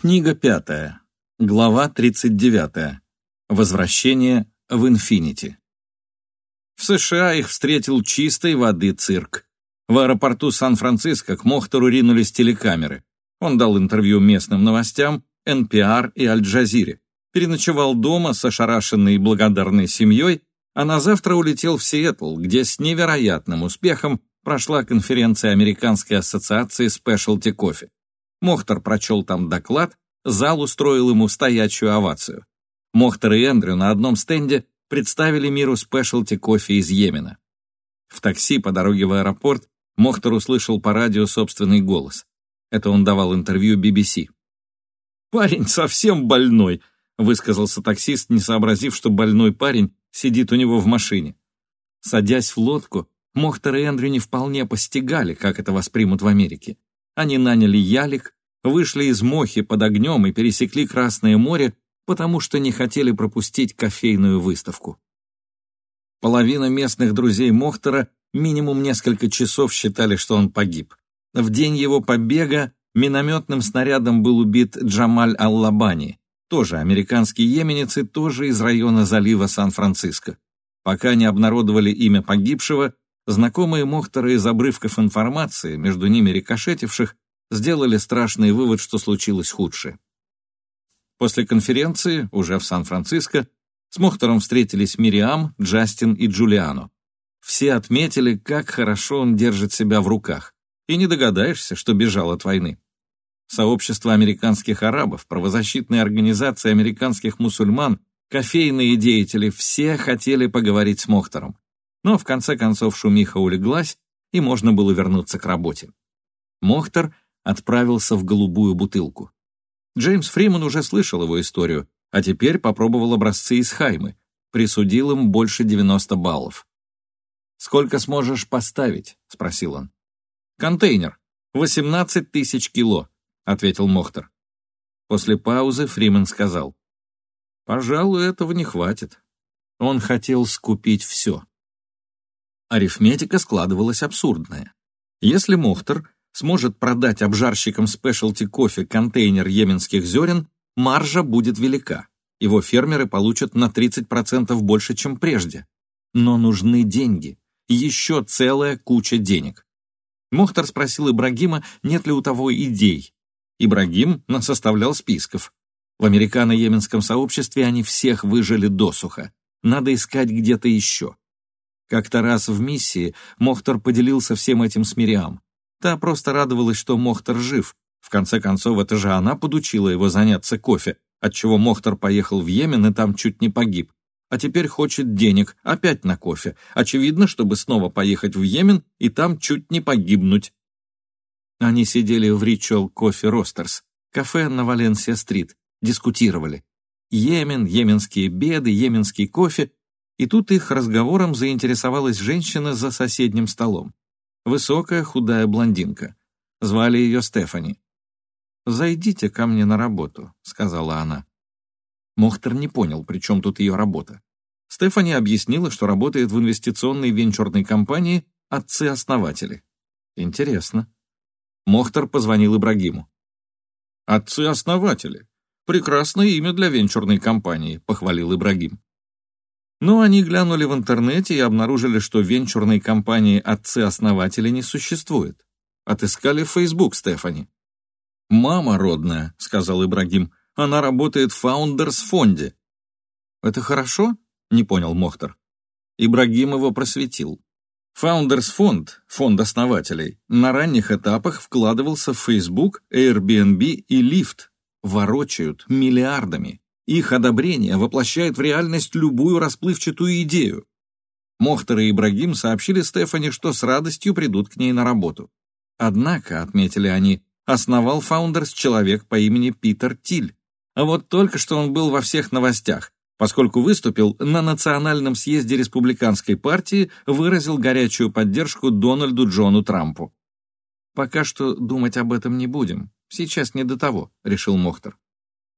Книга пятая. Глава 39. Возвращение в Инфинити. В США их встретил чистой воды цирк. В аэропорту Сан-Франциско к Мохтору ринулись телекамеры. Он дал интервью местным новостям, NPR и Аль-Джазире. Переночевал дома с ошарашенной и благодарной семьей, а на завтра улетел в Сиэтл, где с невероятным успехом прошла конференция Американской ассоциации Specialty Coffee. Мохтар прочел там доклад, зал устроил ему стоячую овацию. Мохтар и Эндрю на одном стенде представили миру спешлти кофе из Йемена. В такси по дороге в аэропорт Мохтар услышал по радио собственный голос. Это он давал интервью BBC. «Парень совсем больной», — высказался таксист, не сообразив, что больной парень сидит у него в машине. Садясь в лодку, Мохтар и Эндрю не вполне постигали, как это воспримут в Америке. Они наняли ялик, вышли из Мохи под огнем и пересекли Красное море, потому что не хотели пропустить кофейную выставку. Половина местных друзей Мохтера минимум несколько часов считали, что он погиб. В день его побега минометным снарядом был убит Джамаль Аллабани, тоже американский йеменец и тоже из района залива Сан-Франциско. Пока не обнародовали имя погибшего, Знакомые Мохтера из обрывков информации, между ними рикошетивших, сделали страшный вывод, что случилось худшее. После конференции, уже в Сан-Франциско, с Мохтером встретились Мириам, Джастин и Джулиано. Все отметили, как хорошо он держит себя в руках, и не догадаешься, что бежал от войны. Сообщество американских арабов, правозащитные организации американских мусульман, кофейные деятели – все хотели поговорить с Мохтером. Но в конце концов шумиха улеглась, и можно было вернуться к работе. Мохтер отправился в голубую бутылку. Джеймс Фриман уже слышал его историю, а теперь попробовал образцы из Хаймы. Присудил им больше 90 баллов. «Сколько сможешь поставить?» — спросил он. «Контейнер. 18 тысяч кило», — ответил Мохтер. После паузы Фриман сказал. «Пожалуй, этого не хватит». Он хотел скупить все. Арифметика складывалась абсурдная. Если Мохтер сможет продать обжарщикам спешлти кофе контейнер йеменских зерен, маржа будет велика. Его фермеры получат на 30% больше, чем прежде. Но нужны деньги. Еще целая куча денег. Мохтар спросил Ибрагима, нет ли у того идей. Ибрагим составлял списков. В американо-йеменском сообществе они всех выжили досуха. Надо искать где-то еще. Как-то раз в миссии Мохтар поделился всем этим с Мириам. Та просто радовалась, что Мохтар жив. В конце концов, это же она подучила его заняться кофе, отчего Мохтар поехал в Йемен и там чуть не погиб. А теперь хочет денег, опять на кофе. Очевидно, чтобы снова поехать в Йемен и там чуть не погибнуть. Они сидели в Ричуал Кофе Ростерс, кафе на Валенсия-стрит, дискутировали. Йемен, йеменские беды, йеменский кофе и тут их разговором заинтересовалась женщина за соседним столом. Высокая, худая блондинка. Звали ее Стефани. «Зайдите ко мне на работу», — сказала она. Мохтер не понял, при чем тут ее работа. Стефани объяснила, что работает в инвестиционной венчурной компании «Отцы-основатели». Интересно. Мохтер позвонил Ибрагиму. «Отцы-основатели. Прекрасное имя для венчурной компании», — похвалил Ибрагим. Но они глянули в интернете и обнаружили, что венчурной компании отцы-основатели не существует. Отыскали Facebook Стефани. «Мама родная», — сказал Ибрагим, — «она работает в Founders фонде». «Это хорошо?» — не понял Мохтар. Ибрагим его просветил. Founders фонд, фонд основателей, на ранних этапах вкладывался в Facebook, Airbnb и Lyft. Ворочают миллиардами. Их одобрение воплощает в реальность любую расплывчатую идею. Мохтер и Ибрагим сообщили Стефани, что с радостью придут к ней на работу. Однако, отметили они, основал Founders человек по имени Питер Тиль. А вот только что он был во всех новостях, поскольку выступил на Национальном съезде Республиканской партии, выразил горячую поддержку Дональду Джону Трампу. «Пока что думать об этом не будем. Сейчас не до того», — решил Мохтер.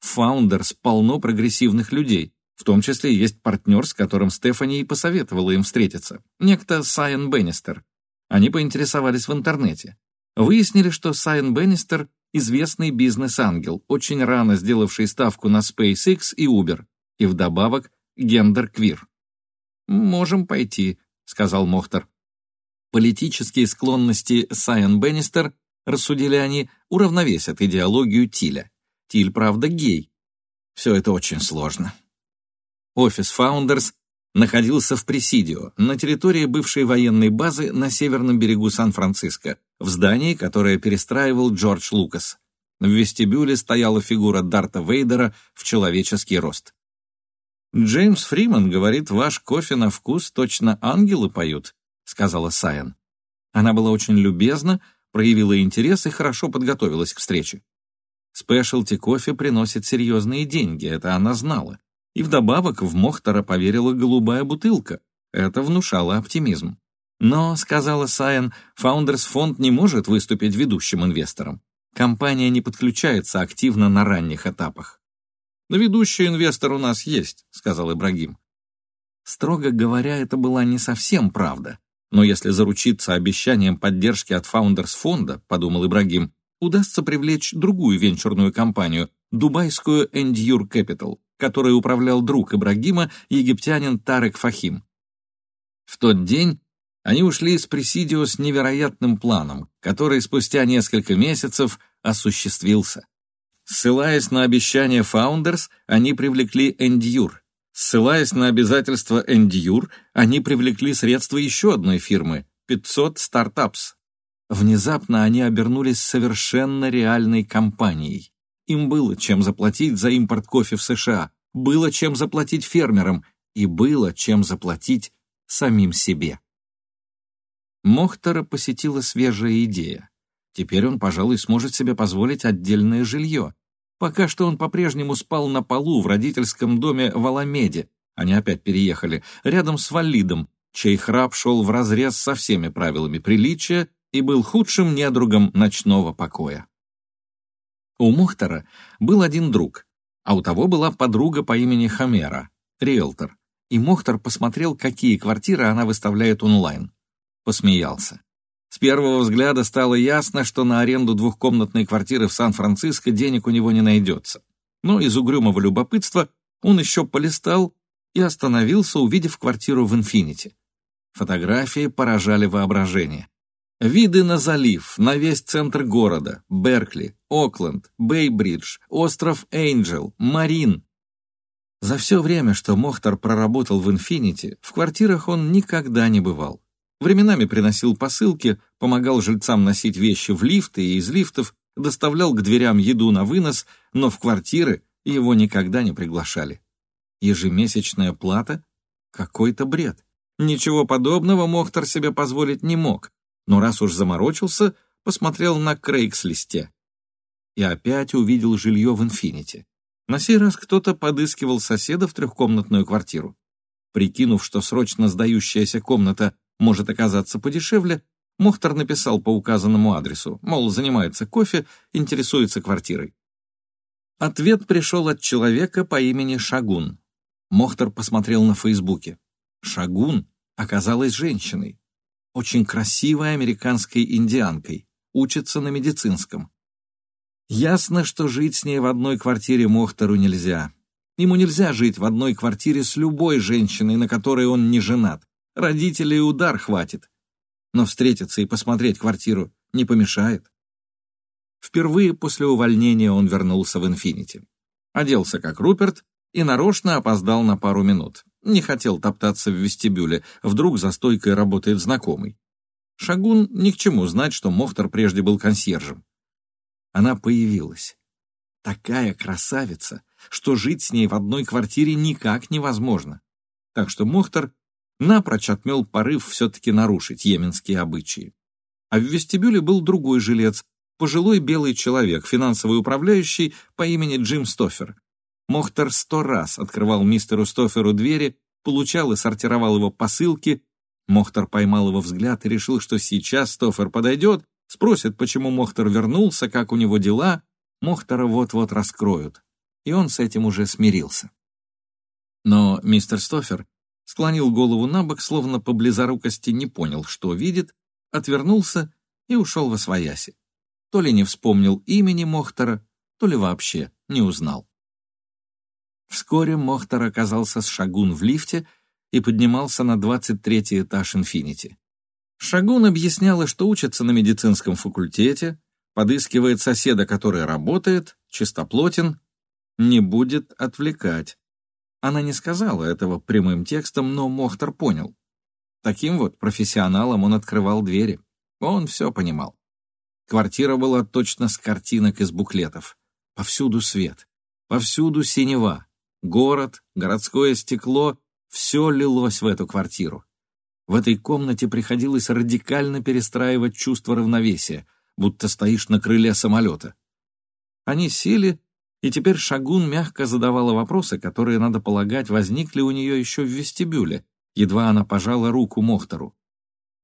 В Founders полно прогрессивных людей, в том числе есть партнер, с которым Стефани и посоветовала им встретиться, некто Сайен Беннистер. Они поинтересовались в интернете. Выяснили, что Сайен Беннистер известный бизнес-ангел, очень рано сделавший ставку на SpaceX и Uber, и вдобавок гендер-квир. «Можем пойти», — сказал Мохтер. Политические склонности Сайен Беннистер, рассудили они, уравновесят идеологию Тиля. Тиль, правда, гей. Все это очень сложно. Офис Founders находился в Пресидио, на территории бывшей военной базы на северном берегу Сан-Франциско, в здании, которое перестраивал Джордж Лукас. В вестибюле стояла фигура Дарта Вейдера в человеческий рост. «Джеймс Фриман говорит, ваш кофе на вкус точно ангелы поют», — сказала Сайен. Она была очень любезна, проявила интерес и хорошо подготовилась к встрече. Спешлти кофе приносит серьезные деньги, это она знала. И вдобавок в Мохтера поверила голубая бутылка. Это внушало оптимизм. Но, сказала Сайен, Founders фонд не может выступить ведущим инвестором. Компания не подключается активно на ранних этапах. «Но ведущий инвестор у нас есть», — сказал Ибрагим. Строго говоря, это была не совсем правда. Но если заручиться обещанием поддержки от Founders фонда, подумал Ибрагим, удастся привлечь другую венчурную компанию, дубайскую Endure Capital, которой управлял друг Ибрагима, египтянин Тарек Фахим. В тот день они ушли из Пресидио с невероятным планом, который спустя несколько месяцев осуществился. Ссылаясь на обещания Founders, они привлекли Endure. Ссылаясь на обязательства Endure, они привлекли средства еще одной фирмы – 500 Startups. Внезапно они обернулись совершенно реальной компанией. Им было чем заплатить за импорт кофе в США, было чем заплатить фермерам и было чем заплатить самим себе. Мохтера посетила свежая идея. Теперь он, пожалуй, сможет себе позволить отдельное жилье. Пока что он по-прежнему спал на полу в родительском доме в Аламеде, они опять переехали, рядом с Валидом, чей храп шел вразрез со всеми правилами приличия и был худшим недругом ночного покоя. У Мухтара был один друг, а у того была подруга по имени Хамера, риэлтор, и Мохтар посмотрел, какие квартиры она выставляет онлайн. Посмеялся. С первого взгляда стало ясно, что на аренду двухкомнатной квартиры в Сан-Франциско денег у него не найдется. Но из угрюмого любопытства он еще полистал и остановился, увидев квартиру в «Инфинити». Фотографии поражали воображение. Виды на залив, на весь центр города, Беркли, Окленд, Бейбридж, остров Эйнджел, Марин. За все время, что Мохтар проработал в «Инфинити», в квартирах он никогда не бывал. Временами приносил посылки, помогал жильцам носить вещи в лифты и из лифтов, доставлял к дверям еду на вынос, но в квартиры его никогда не приглашали. Ежемесячная плата? Какой-то бред. Ничего подобного Мохтар себе позволить не мог но раз уж заморочился, посмотрел на Крейгс-листе. И опять увидел жилье в «Инфинити». На сей раз кто-то подыскивал соседа в трехкомнатную квартиру. Прикинув, что срочно сдающаяся комната может оказаться подешевле, Мохтар написал по указанному адресу, мол, занимается кофе, интересуется квартирой. Ответ пришел от человека по имени Шагун. Мохтар посмотрел на Фейсбуке. Шагун оказалась женщиной очень красивой американской индианкой, учится на медицинском. Ясно, что жить с ней в одной квартире Мохтору нельзя. Ему нельзя жить в одной квартире с любой женщиной, на которой он не женат. Родителей удар хватит. Но встретиться и посмотреть квартиру не помешает. Впервые после увольнения он вернулся в «Инфинити». Оделся как Руперт и нарочно опоздал на пару минут. Не хотел топтаться в вестибюле, вдруг за стойкой работает знакомый. Шагун ни к чему знать, что Мохтар прежде был консьержем. Она появилась. Такая красавица, что жить с ней в одной квартире никак невозможно. Так что Мохтар напрочь отмел порыв все-таки нарушить йеменские обычаи. А в вестибюле был другой жилец, пожилой белый человек, финансовый управляющий по имени Джим Стофер, Мохтер сто раз открывал мистеру Стоферу двери, получал и сортировал его посылки. Мохтер поймал его взгляд и решил, что сейчас Стофер подойдет, спросит, почему Мохтер вернулся, как у него дела. Мохтера вот-вот раскроют. И он с этим уже смирился. Но мистер Стофер склонил голову на бок, словно по близорукости не понял, что видит, отвернулся и ушел во свояси. то ли не вспомнил имени Мохтера, то ли вообще не узнал. Вскоре Мохтер оказался с Шагун в лифте и поднимался на 23 этаж «Инфинити». Шагун объясняла, что учится на медицинском факультете, подыскивает соседа, который работает, чистоплотен, не будет отвлекать. Она не сказала этого прямым текстом, но Мохтер понял. Таким вот профессионалом он открывал двери. Он все понимал. Квартира была точно с картинок из буклетов. Повсюду свет, повсюду синева, город, городское стекло — все лилось в эту квартиру. В этой комнате приходилось радикально перестраивать чувство равновесия, будто стоишь на крыле самолета. Они сели, и теперь Шагун мягко задавала вопросы, которые, надо полагать, возникли у нее еще в вестибюле, едва она пожала руку Мохтору.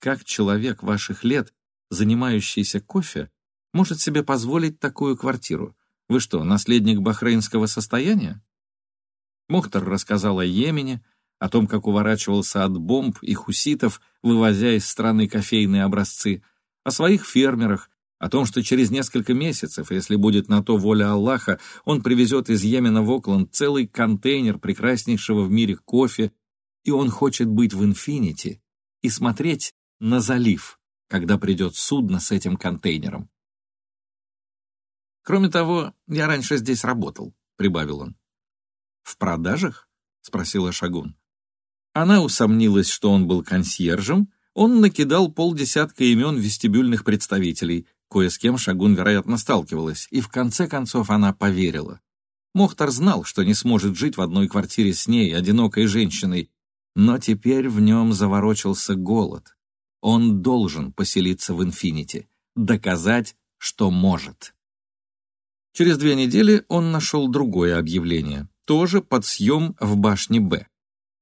Как человек ваших лет, занимающийся кофе, может себе позволить такую квартиру? Вы что, наследник бахрейнского состояния? Мохтар рассказал о Йемене, о том, как уворачивался от бомб и хуситов, вывозя из страны кофейные образцы, о своих фермерах, о том, что через несколько месяцев, если будет на то воля Аллаха, он привезет из Йемена в Окленд целый контейнер прекраснейшего в мире кофе, и он хочет быть в инфинити и смотреть на залив, когда придет судно с этим контейнером. Кроме того, я раньше здесь работал, прибавил он. В продажах? спросила Шагун. Она усомнилась, что он был консьержем, он накидал полдесятка имен вестибюльных представителей, кое с кем Шагун, вероятно, сталкивалась, и в конце концов она поверила. Мохтар знал, что не сможет жить в одной квартире с ней, одинокой женщиной, но теперь в нем заворочился голод. Он должен поселиться в Инфинити, доказать, что может. Через две недели он нашел другое объявление, тоже под съем в башне «Б».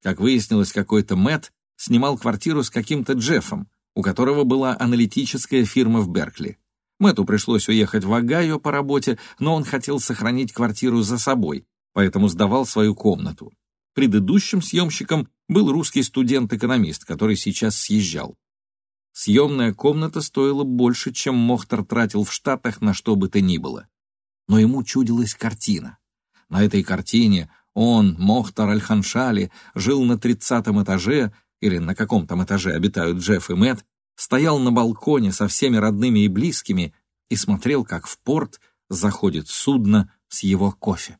Как выяснилось, какой-то Мэтт снимал квартиру с каким-то Джеффом, у которого была аналитическая фирма в Беркли. Мэтту пришлось уехать в Огайо по работе, но он хотел сохранить квартиру за собой, поэтому сдавал свою комнату. Предыдущим съемщиком был русский студент-экономист, который сейчас съезжал. Съемная комната стоила больше, чем Мохтар тратил в Штатах на что бы то ни было но ему чудилась картина. На этой картине он, Мохтар Аль-Ханшали, жил на тридцатом этаже, или на каком там этаже обитают Джефф и Мэтт, стоял на балконе со всеми родными и близкими и смотрел, как в порт заходит судно с его кофе.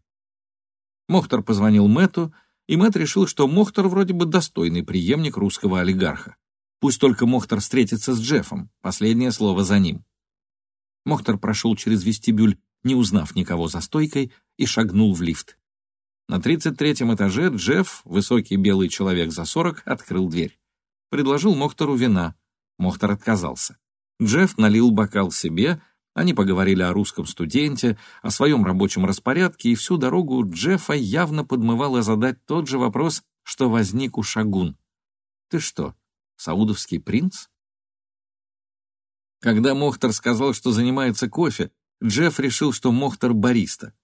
Мохтар позвонил Мэтту, и Мэтт решил, что Мохтар вроде бы достойный преемник русского олигарха. Пусть только Мохтар встретится с Джеффом, последнее слово за ним. Мохтар прошел через вестибюль не узнав никого за стойкой, и шагнул в лифт. На 33-м этаже Джефф, высокий белый человек за 40, открыл дверь. Предложил Мохтору вина. Мохтор отказался. Джефф налил бокал себе, они поговорили о русском студенте, о своем рабочем распорядке, и всю дорогу Джеффа явно подмывало задать тот же вопрос, что возник у Шагун. «Ты что, саудовский принц?» Когда Мохтар сказал, что занимается кофе, Джефф решил, что Мохтер бариста.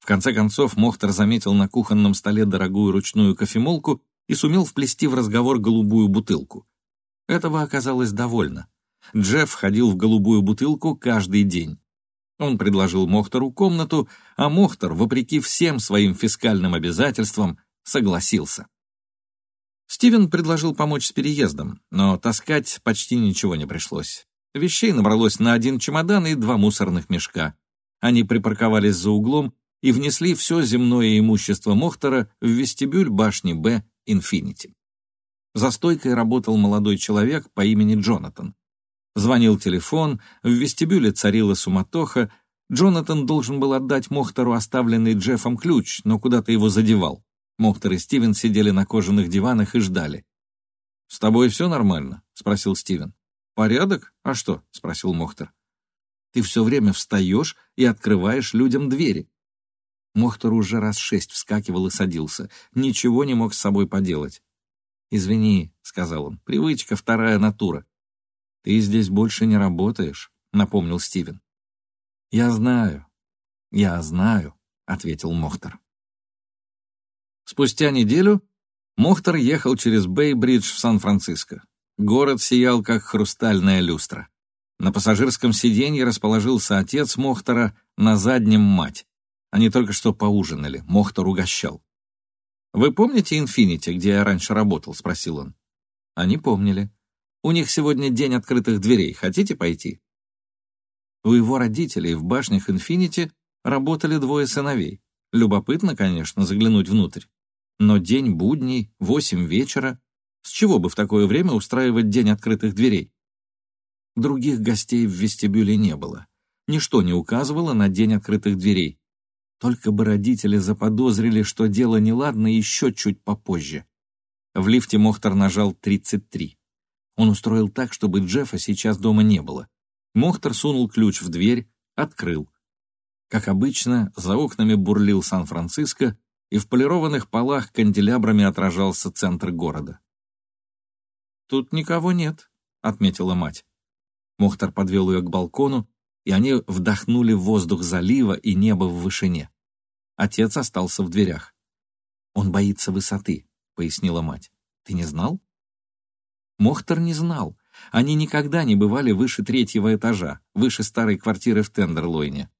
В конце концов, Мохтер заметил на кухонном столе дорогую ручную кофемолку и сумел вплести в разговор голубую бутылку. Этого оказалось довольно. Джефф ходил в голубую бутылку каждый день. Он предложил Мохтеру комнату, а Мохтер, вопреки всем своим фискальным обязательствам, согласился. Стивен предложил помочь с переездом, но таскать почти ничего не пришлось. Вещей набралось на один чемодан и два мусорных мешка. Они припарковались за углом и внесли все земное имущество Мохтера в вестибюль башни Б «Инфинити». За стойкой работал молодой человек по имени Джонатан. Звонил телефон, в вестибюле царила суматоха. Джонатан должен был отдать Мохтеру оставленный Джеффом ключ, но куда-то его задевал. Мохтер и Стивен сидели на кожаных диванах и ждали. «С тобой все нормально?» — спросил Стивен. «Порядок? А что?» — спросил Мохтер. «Ты все время встаешь и открываешь людям двери». Мохтер уже раз шесть вскакивал и садился. Ничего не мог с собой поделать. «Извини», — сказал он, — «привычка, вторая натура». «Ты здесь больше не работаешь», — напомнил Стивен. «Я знаю, я знаю», — ответил Мохтер. Спустя неделю Мохтер ехал через Бэй-Бридж в Сан-Франциско. Город сиял, как хрустальная люстра. На пассажирском сиденье расположился отец Мохтара, на заднем мать. Они только что поужинали, Мохтар угощал. «Вы помните «Инфинити», где я раньше работал?» — спросил он. Они помнили. «У них сегодня день открытых дверей. Хотите пойти?» У его родителей в башнях «Инфинити» работали двое сыновей. Любопытно, конечно, заглянуть внутрь. Но день будний, восемь вечера. С чего бы в такое время устраивать день открытых дверей? Других гостей в вестибюле не было. Ничто не указывало на день открытых дверей. Только бы родители заподозрили, что дело неладно еще чуть попозже. В лифте Мохтар нажал 33. Он устроил так, чтобы Джеффа сейчас дома не было. Мохтар сунул ключ в дверь, открыл. Как обычно, за окнами бурлил Сан-Франциско, и в полированных полах канделябрами отражался центр города. «Тут никого нет», — отметила мать. Мохтар подвел ее к балкону, и они вдохнули воздух залива и неба в вышине. Отец остался в дверях. «Он боится высоты», — пояснила мать. «Ты не знал?» Мохтар не знал. Они никогда не бывали выше третьего этажа, выше старой квартиры в Тендерлойне.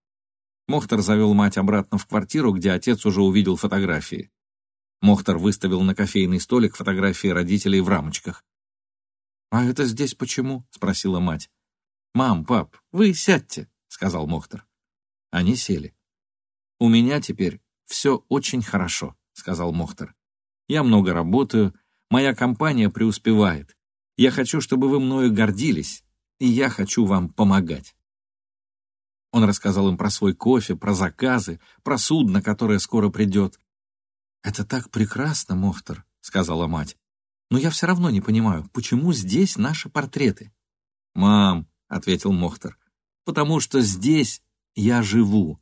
Мохтар завел мать обратно в квартиру, где отец уже увидел фотографии. Мохтар выставил на кофейный столик фотографии родителей в рамочках. «А это здесь почему?» — спросила мать. «Мам, пап, вы сядьте», — сказал Мохтар. Они сели. «У меня теперь все очень хорошо», — сказал Мохтар. «Я много работаю, моя компания преуспевает. Я хочу, чтобы вы мною гордились, и я хочу вам помогать». Он рассказал им про свой кофе, про заказы, про судно, которое скоро придет. «Это так прекрасно, Мохтар», — сказала мать. «Но я все равно не понимаю, почему здесь наши портреты?» «Мам», — ответил Мохтар, — «потому что здесь я живу.